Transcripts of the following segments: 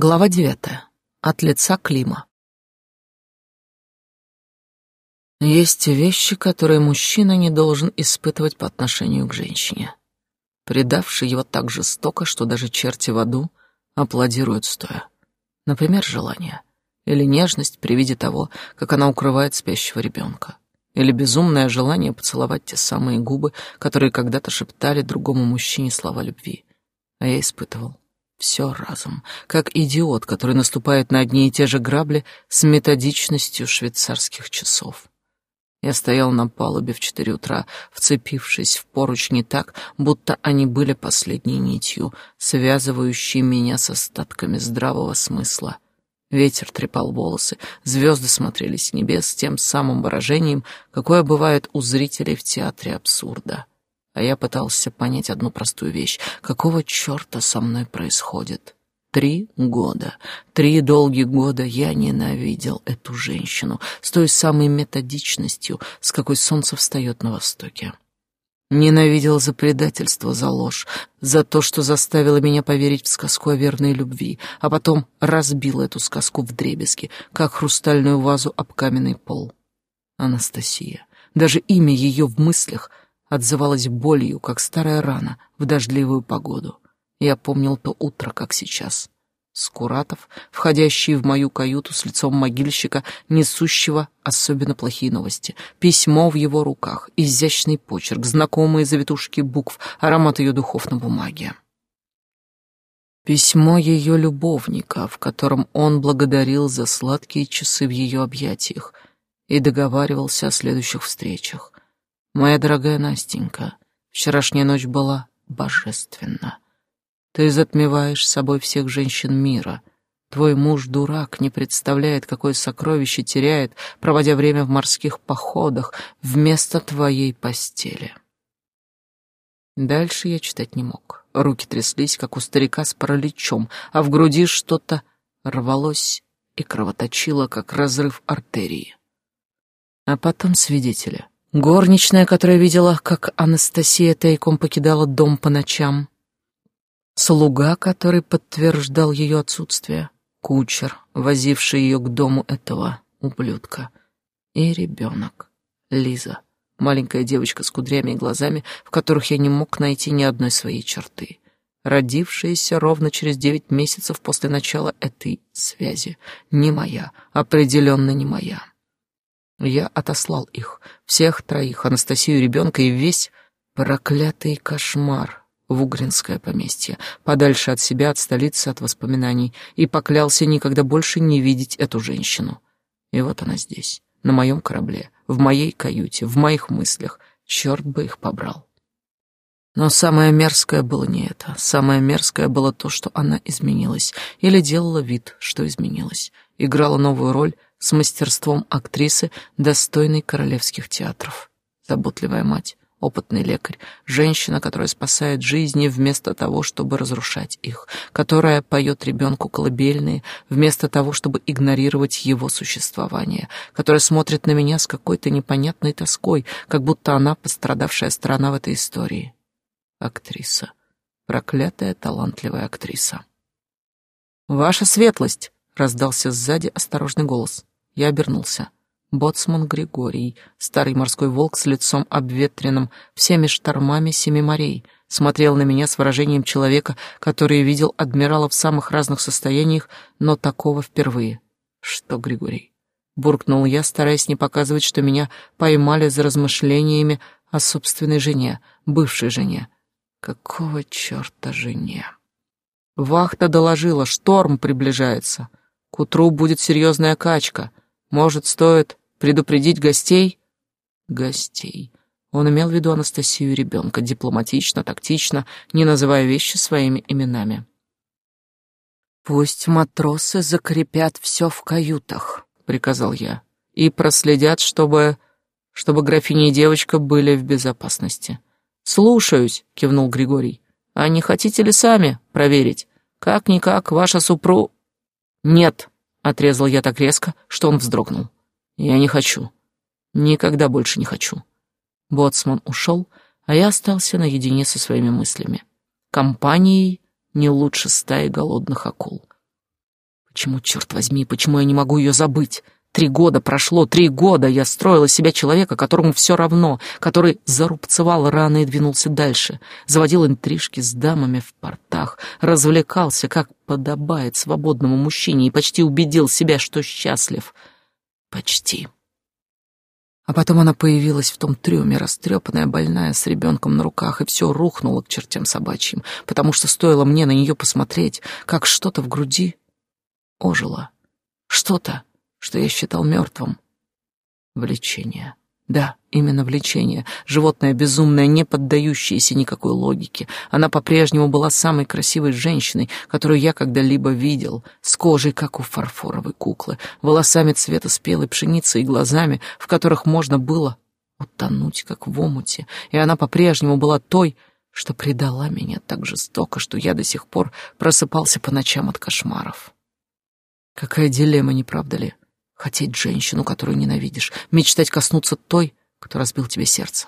Глава девятая. От лица Клима. Есть вещи, которые мужчина не должен испытывать по отношению к женщине, предавший его так жестоко, что даже черти в аду аплодируют стоя. Например, желание или нежность при виде того, как она укрывает спящего ребенка, или безумное желание поцеловать те самые губы, которые когда-то шептали другому мужчине слова любви. А я испытывал все разом, как идиот, который наступает на одни и те же грабли с методичностью швейцарских часов. Я стоял на палубе в четыре утра, вцепившись в поручни так, будто они были последней нитью, связывающей меня с остатками здравого смысла. Ветер трепал волосы, звезды смотрели с небес тем самым выражением, какое бывает у зрителей в театре абсурда а я пытался понять одну простую вещь. Какого черта со мной происходит? Три года, три долгих года я ненавидел эту женщину с той самой методичностью, с какой солнце встает на востоке. Ненавидел за предательство, за ложь, за то, что заставило меня поверить в сказку о верной любви, а потом разбил эту сказку в дребезги, как хрустальную вазу об каменный пол. Анастасия. Даже имя ее в мыслях — отзывалась болью, как старая рана в дождливую погоду. Я помнил то утро, как сейчас. Скуратов, входящий в мою каюту с лицом могильщика, несущего особенно плохие новости. Письмо в его руках, изящный почерк, знакомые завитушки букв, аромат ее духов на бумаге. Письмо ее любовника, в котором он благодарил за сладкие часы в ее объятиях и договаривался о следующих встречах. Моя дорогая Настенька, вчерашняя ночь была божественна. Ты затмеваешь собой всех женщин мира. Твой муж дурак, не представляет, какое сокровище теряет, проводя время в морских походах вместо твоей постели. Дальше я читать не мог. Руки тряслись, как у старика с параличом, а в груди что-то рвалось и кровоточило, как разрыв артерии. А потом свидетели — Горничная, которая видела, как Анастасия тайком покидала дом по ночам. Слуга, который подтверждал ее отсутствие. Кучер, возивший ее к дому этого ублюдка. И ребенок. Лиза. Маленькая девочка с кудрями и глазами, в которых я не мог найти ни одной своей черты. Родившаяся ровно через девять месяцев после начала этой связи. Не моя, определенно не моя. Я отослал их, всех троих, Анастасию ребенка и весь проклятый кошмар в Угринское поместье, подальше от себя, от столицы, от воспоминаний, и поклялся никогда больше не видеть эту женщину. И вот она здесь, на моем корабле, в моей каюте, в моих мыслях. Черт бы их побрал. Но самое мерзкое было не это. Самое мерзкое было то, что она изменилась. Или делала вид, что изменилась. Играла новую роль, с мастерством актрисы, достойной королевских театров. Заботливая мать, опытный лекарь, женщина, которая спасает жизни вместо того, чтобы разрушать их, которая поет ребенку колыбельные вместо того, чтобы игнорировать его существование, которая смотрит на меня с какой-то непонятной тоской, как будто она пострадавшая сторона в этой истории. Актриса. Проклятая талантливая актриса. «Ваша светлость!» — раздался сзади осторожный голос. Я обернулся. Боцман Григорий, старый морской волк с лицом обветренным всеми штормами семи морей, смотрел на меня с выражением человека, который видел адмирала в самых разных состояниях, но такого впервые. «Что, Григорий?» — буркнул я, стараясь не показывать, что меня поймали за размышлениями о собственной жене, бывшей жене. Какого черта жене? Вахта доложила, шторм приближается. К утру будет серьезная качка — может, стоит предупредить гостей? Гостей. Он имел в виду Анастасию и ребенка, дипломатично, тактично, не называя вещи своими именами. «Пусть матросы закрепят все в каютах», — приказал я, «и проследят, чтобы... чтобы графиня и девочка были в безопасности». «Слушаюсь», — кивнул Григорий. «А не хотите ли сами проверить? Как-никак ваша супру...» «Нет», Отрезал я так резко, что он вздрогнул. Я не хочу. Никогда больше не хочу. Боцман ушел, а я остался наедине со своими мыслями. Компанией не лучше стаи голодных акул. Почему, черт возьми, почему я не могу ее забыть? Три года прошло, три года я строила себя человека, которому все равно, который зарубцевал раны и двинулся дальше, заводил интрижки с дамами в портах, развлекался, как подобает свободному мужчине, и почти убедил себя, что счастлив. Почти. А потом она появилась в том трюме, растрепанная, больная, с ребенком на руках, и все рухнуло к чертям собачьим, потому что стоило мне на нее посмотреть, как что-то в груди ожило. Что-то, что я считал мертвым. Влечение. Да, именно влечение. Животное безумное, не поддающееся никакой логике. Она по-прежнему была самой красивой женщиной, которую я когда-либо видел, с кожей, как у фарфоровой куклы, волосами цвета спелой пшеницы и глазами, в которых можно было утонуть, как в омуте. И она по-прежнему была той, что предала меня так жестоко, что я до сих пор просыпался по ночам от кошмаров. Какая дилемма, не правда ли? Хотеть женщину, которую ненавидишь, мечтать коснуться той, кто разбил тебе сердце.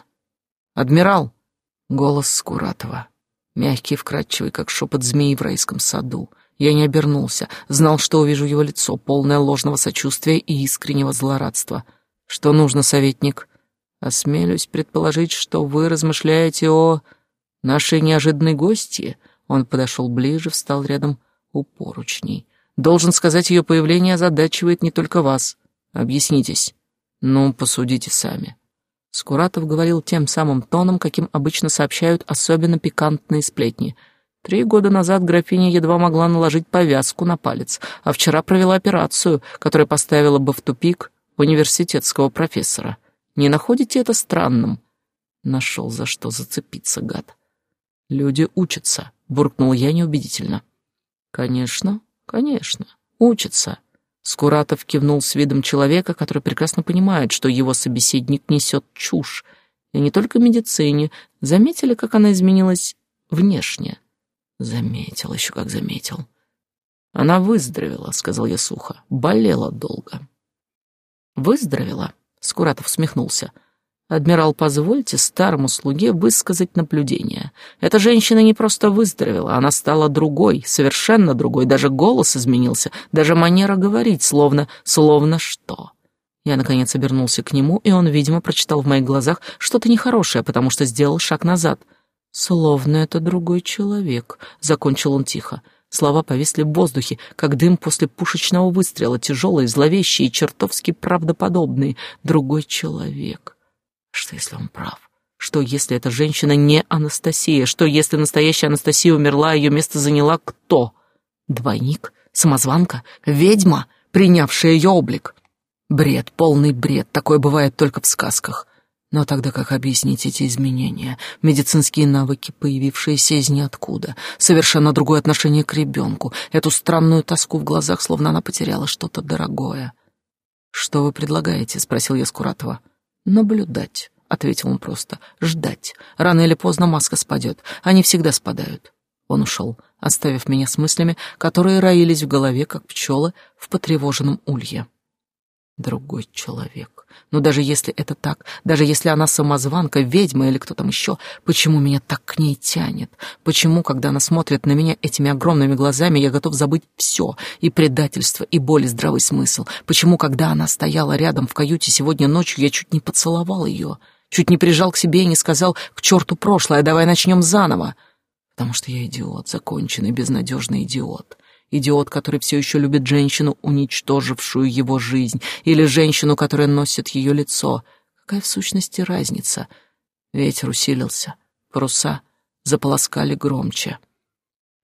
«Адмирал!» — голос Скуратова. Мягкий, вкрадчивый, как шепот змеи в райском саду. Я не обернулся, знал, что увижу его лицо, полное ложного сочувствия и искреннего злорадства. «Что нужно, советник?» «Осмелюсь предположить, что вы размышляете о нашей неожиданной гости». Он подошел ближе, встал рядом у поручней. Должен сказать, ее появление озадачивает не только вас. Объяснитесь. Ну, посудите сами. Скуратов говорил тем самым тоном, каким обычно сообщают особенно пикантные сплетни. Три года назад графиня едва могла наложить повязку на палец, а вчера провела операцию, которая поставила бы в тупик университетского профессора. Не находите это странным? Нашел за что зацепиться, гад. Люди учатся, буркнул я неубедительно. Конечно, Конечно, учится. Скуратов кивнул с видом человека, который прекрасно понимает, что его собеседник несет чушь. И не только в медицине. Заметили, как она изменилась внешне? Заметил, еще как заметил. Она выздоровела, сказал я сухо. Болела долго. Выздоровела? Скуратов усмехнулся. «Адмирал, позвольте старому слуге высказать наблюдение. Эта женщина не просто выздоровела, она стала другой, совершенно другой, даже голос изменился, даже манера говорить, словно, словно что». Я, наконец, обернулся к нему, и он, видимо, прочитал в моих глазах что-то нехорошее, потому что сделал шаг назад. «Словно это другой человек», — закончил он тихо. Слова повисли в воздухе, как дым после пушечного выстрела, тяжелые, зловещие и чертовски правдоподобные. «Другой человек». Что, если он прав? Что, если эта женщина не Анастасия? Что, если настоящая Анастасия умерла, а ее место заняла кто? Двойник? Самозванка? Ведьма, принявшая ее облик? Бред, полный бред. Такое бывает только в сказках. Но тогда как объяснить эти изменения? Медицинские навыки, появившиеся из ниоткуда, совершенно другое отношение к ребенку, эту странную тоску в глазах, словно она потеряла что-то дорогое. «Что вы предлагаете?» — спросил я Скуратова. «Наблюдать», — ответил он просто. «Ждать. Рано или поздно маска спадет. Они всегда спадают». Он ушел, оставив меня с мыслями, которые роились в голове, как пчелы в потревоженном улье. Другой человек. Но даже если это так, даже если она самозванка, ведьма или кто там еще, почему меня так к ней тянет? Почему, когда она смотрит на меня этими огромными глазами, я готов забыть все, и предательство, и боль, и здравый смысл? Почему, когда она стояла рядом в каюте сегодня ночью, я чуть не поцеловал ее, чуть не прижал к себе и не сказал «к черту прошлое, давай начнем заново»? Потому что я идиот, законченный, безнадежный идиот идиот, который все еще любит женщину, уничтожившую его жизнь, или женщину, которая носит ее лицо. Какая в сущности разница? Ветер усилился, паруса заполоскали громче.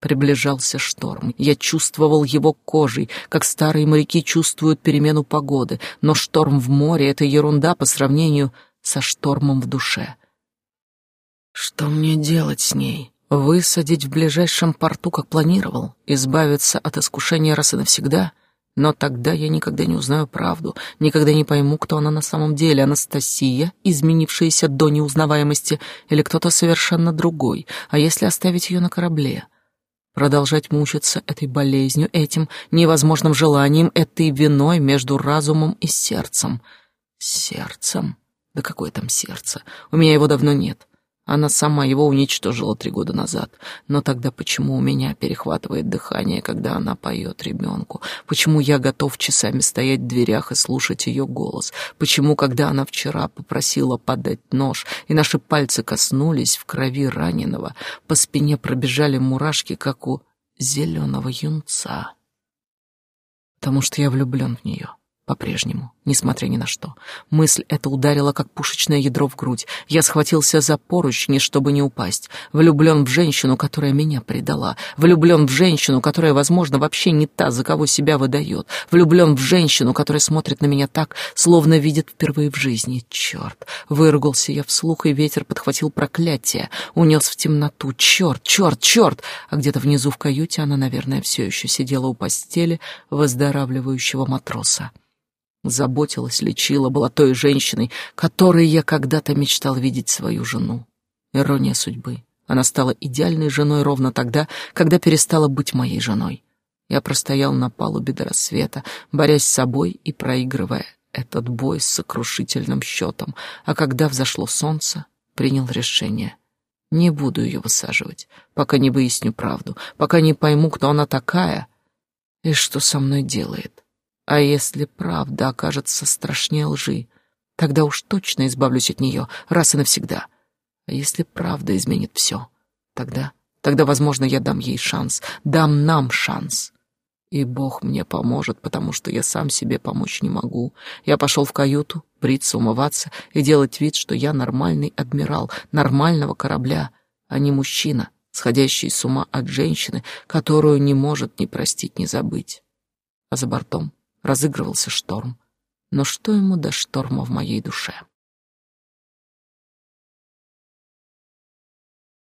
Приближался шторм. Я чувствовал его кожей, как старые моряки чувствуют перемену погоды, но шторм в море — это ерунда по сравнению со штормом в душе. Что мне делать с ней? Высадить в ближайшем порту, как планировал, избавиться от искушения раз и навсегда, но тогда я никогда не узнаю правду, никогда не пойму, кто она на самом деле, Анастасия, изменившаяся до неузнаваемости, или кто-то совершенно другой, а если оставить ее на корабле? Продолжать мучиться этой болезнью, этим невозможным желанием, этой виной между разумом и сердцем. Сердцем? Да какое там сердце? У меня его давно нет. Она сама его уничтожила три года назад. Но тогда почему у меня перехватывает дыхание, когда она поет ребенку? Почему я готов часами стоять в дверях и слушать ее голос? Почему, когда она вчера попросила подать нож, и наши пальцы коснулись в крови раненого, по спине пробежали мурашки, как у зеленого юнца? Потому что я влюблен в нее. По-прежнему, несмотря ни на что. Мысль эта ударила, как пушечное ядро в грудь. Я схватился за поручни, чтобы не упасть. Влюблен в женщину, которая меня предала. Влюблен в женщину, которая, возможно, вообще не та, за кого себя выдает. Влюблен в женщину, которая смотрит на меня так, словно видит впервые в жизни. Черт! Выругался я вслух, и ветер подхватил проклятие. Унес в темноту. Черт, черт, черт! А где-то внизу в каюте она, наверное, все еще сидела у постели выздоравливающего матроса заботилась, лечила, была той женщиной, которой я когда-то мечтал видеть свою жену. Ирония судьбы. Она стала идеальной женой ровно тогда, когда перестала быть моей женой. Я простоял на палубе до рассвета, борясь с собой и проигрывая этот бой с сокрушительным счетом, а когда взошло солнце, принял решение. Не буду ее высаживать, пока не выясню правду, пока не пойму, кто она такая и что со мной делает. А если правда окажется страшнее лжи, тогда уж точно избавлюсь от нее раз и навсегда. А если правда изменит все, тогда, тогда, возможно, я дам ей шанс, дам нам шанс. И Бог мне поможет, потому что я сам себе помочь не могу. Я пошел в каюту, бриться, умываться и делать вид, что я нормальный адмирал нормального корабля, а не мужчина, сходящий с ума от женщины, которую не может ни простить, ни забыть. А за бортом разыгрывался шторм. Но что ему до шторма в моей душе?